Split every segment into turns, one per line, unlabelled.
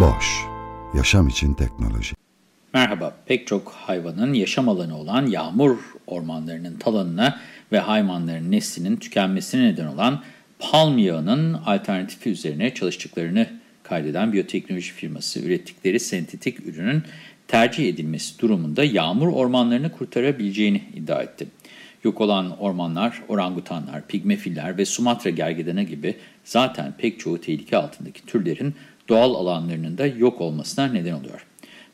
Boş, yaşam için teknoloji.
Merhaba, pek çok hayvanın yaşam alanı olan yağmur ormanlarının talanına ve hayvanların neslinin tükenmesine neden olan palm yağının alternatifi üzerine çalıştıklarını kaydeden biyoteknoloji firması ürettikleri sentetik ürünün tercih edilmesi durumunda yağmur ormanlarını kurtarabileceğini iddia etti. Yok olan ormanlar, orangutanlar, pigmefiller ve Sumatra gergedanı gibi zaten pek çoğu tehlike altındaki türlerin doğal alanlarının da yok olmasına neden oluyor.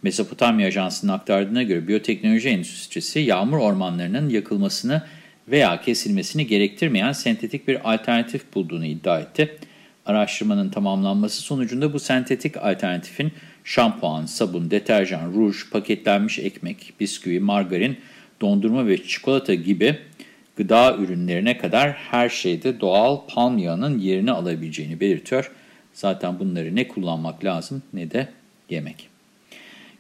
Mesopotamya Ajansı'nın aktardığına göre biyoteknoloji endüstrisi yağmur ormanlarının yakılmasını veya kesilmesini gerektirmeyen sentetik bir alternatif bulduğunu iddia etti. Araştırmanın tamamlanması sonucunda bu sentetik alternatifin şampuan, sabun, deterjan, ruj, paketlenmiş ekmek, bisküvi, margarin, dondurma ve çikolata gibi gıda ürünlerine kadar her şeyde doğal palm yağının yerini alabileceğini belirtiyor. Zaten bunları ne kullanmak lazım ne de yemek.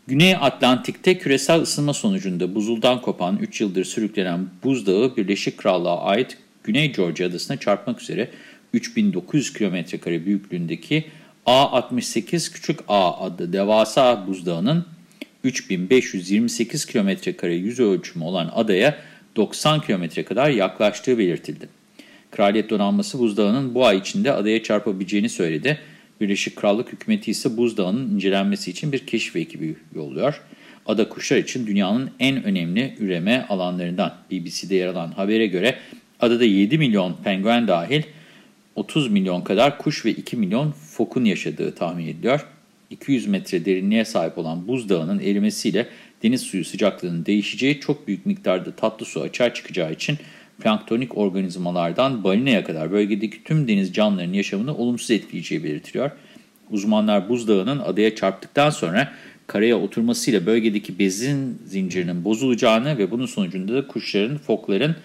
Güney Atlantik'te küresel ısınma sonucunda buzuldan kopan 3 yıldır sürüklenen buzdağı Birleşik Krallığa ait Güney Georgia adasına çarpmak üzere 3900 km2 büyüklüğündeki A68 Küçük A adlı devasa buzdağının 3528 km2 yüz ölçümü olan adaya 90 km kadar yaklaştığı belirtildi. Kraliyet donanması buzdağının bu ay içinde adaya çarpabileceğini söyledi. Birleşik Krallık hükümeti ise buzdağının incelenmesi için bir keşif ekibi yolluyor. Ada kuşlar için dünyanın en önemli üreme alanlarından BBC'de yer alan habere göre adada 7 milyon penguen dahil 30 milyon kadar kuş ve 2 milyon fokun yaşadığı tahmin ediliyor. 200 metre derinliğe sahip olan buzdağının erimesiyle deniz suyu sıcaklığının değişeceği çok büyük miktarda tatlı su açığa çıkacağı için planktonik organizmalardan balinaya kadar bölgedeki tüm deniz canlılarının yaşamını olumsuz etkileyeceği belirtiliyor. Uzmanlar buzdağının adaya çarptıktan sonra karaya oturmasıyla bölgedeki besin zincirinin bozulacağını ve bunun sonucunda da kuşların, fokların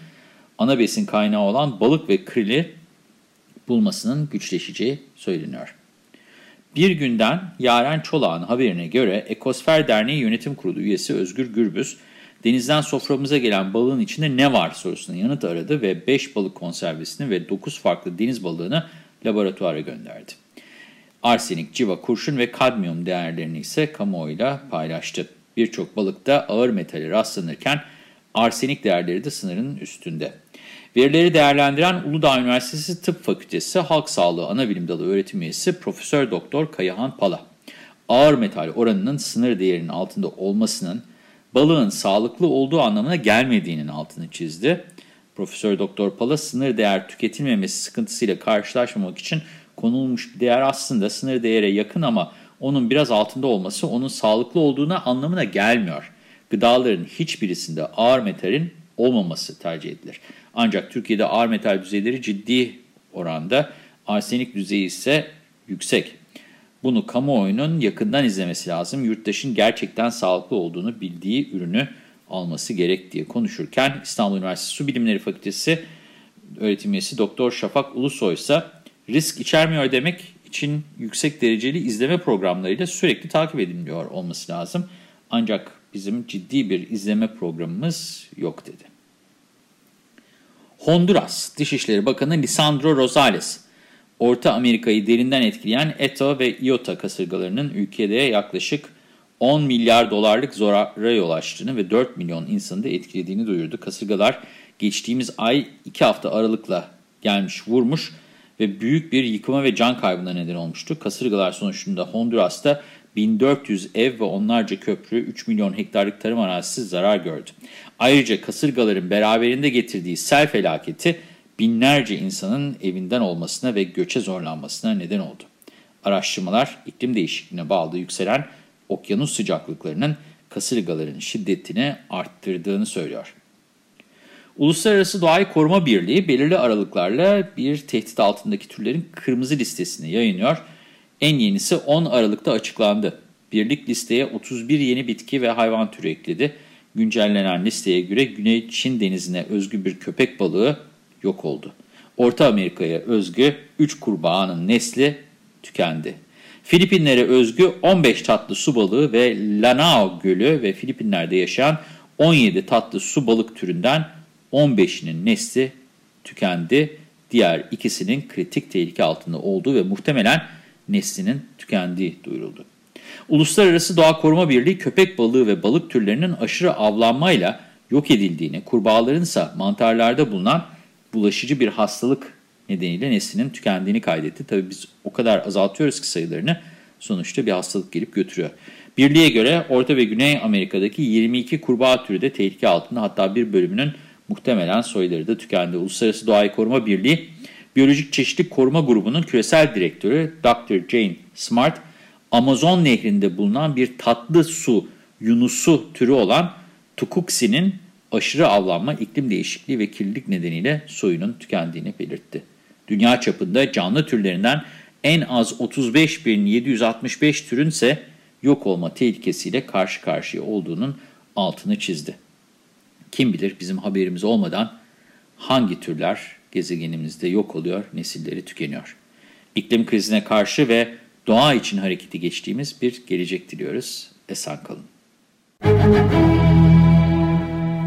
ana besin kaynağı olan balık ve krili bulmasının güçleşeceği söyleniyor. Bir günden Yaren Çolak'ın haberine göre Ekosfer Derneği Yönetim Kurulu üyesi Özgür Gürbüz, denizden soframıza gelen balığın içinde ne var sorusuna yanıt aradı ve 5 balık konservesini ve 9 farklı deniz balığını laboratuvara gönderdi. Arsenik, civa, kurşun ve kadmiyum değerlerini ise kamuoyuyla paylaştı. Birçok balıkta ağır metali rastlanırken arsenik değerleri de sınırın üstünde. Verileri değerlendiren Uludağ Üniversitesi Tıp Fakültesi Halk Sağlığı Anabilim Dalı öğretim üyesi Profesör Doktor Kayahan Pala, ağır metal oranının sınır değerinin altında olmasının balığın sağlıklı olduğu anlamına gelmediğinin altını çizdi. Profesör Doktor Pala sınır değer tüketilmemesi sıkıntısıyla karşılaşmamak için konulmuş bir değer aslında sınır değere yakın ama onun biraz altında olması onun sağlıklı olduğuna anlamına gelmiyor. Gıdaların hiçbirisinde ağır metalin olmaması tercih edilir. Ancak Türkiye'de ağır metal düzeyleri ciddi oranda, arsenik düzeyi ise yüksek. Bunu kamuoyunun yakından izlemesi lazım. Yurttaşın gerçekten sağlıklı olduğunu bildiği ürünü alması gerek diye konuşurken İstanbul Üniversitesi Su Bilimleri Fakültesi öğretim üyesi Doktor Şafak Ulusoy ise risk içermiyor demek için yüksek dereceli izleme programlarıyla sürekli takip ediliyor olması lazım. Ancak bizim ciddi bir izleme programımız yok dedi. Honduras Dışişleri Bakanı Lisandro Rosales, Orta Amerika'yı derinden etkileyen ETA ve IOTA kasırgalarının ülkede yaklaşık 10 milyar dolarlık zarara yol açtığını ve 4 milyon insanı da etkilediğini duyurdu. Kasırgalar geçtiğimiz ay 2 hafta aralıkla gelmiş vurmuş ve büyük bir yıkıma ve can kaybına neden olmuştu. Kasırgalar sonucunda Honduras'ta 1400 ev ve onlarca köprü, 3 milyon hektarlık tarım arazisi zarar gördü. Ayrıca kasırgaların beraberinde getirdiği sel felaketi binlerce insanın evinden olmasına ve göçe zorlanmasına neden oldu. Araştırmalar iklim değişikliğine bağlı yükselen okyanus sıcaklıklarının kasırgaların şiddetini arttırdığını söylüyor. Uluslararası Doğayı Koruma Birliği belirli aralıklarla bir tehdit altındaki türlerin kırmızı listesini yayınlıyor. En yenisi 10 Aralık'ta açıklandı. Birlik listeye 31 yeni bitki ve hayvan türü ekledi. Güncellenen listeye göre Güney Çin denizine özgü bir köpek balığı yok oldu. Orta Amerika'ya özgü 3 kurbağanın nesli tükendi. Filipinlere özgü 15 tatlı su balığı ve Lanao Gölü ve Filipinler'de yaşayan 17 tatlı su balık türünden 15'inin nesli tükendi. Diğer ikisinin kritik tehlike altında olduğu ve muhtemelen neslinin tükendiği duyuruldu. Uluslararası Doğa Koruma Birliği köpek balığı ve balık türlerinin aşırı avlanmayla yok edildiğini, kurbağaların ise mantarlarda bulunan bulaşıcı bir hastalık nedeniyle neslinin tükendiğini kaydetti. Tabii biz o kadar azaltıyoruz ki sayılarını sonuçta bir hastalık gelip götürüyor. Birliğe göre Orta ve Güney Amerika'daki 22 kurbağa türü de tehlike altında hatta bir bölümünün muhtemelen soyları da tükendi. Uluslararası Doğayı Koruma Birliği Biyolojik Çeşitlilik Koruma Grubu'nun küresel direktörü Dr. Jane Smart, Amazon nehrinde bulunan bir tatlı su yunusu türü olan tukuksinin aşırı avlanma, iklim değişikliği ve kirlilik nedeniyle soyunun tükendiğini belirtti. Dünya çapında canlı türlerinden en az 35.765 türün ise yok olma tehlikesiyle karşı karşıya olduğunun altını çizdi. Kim bilir bizim haberimiz olmadan hangi türler gezegenimizde yok oluyor, nesilleri tükeniyor. İklim krizine karşı ve doğa için hareketi geçtiğimiz bir gelecek diliyoruz. Esen kalın.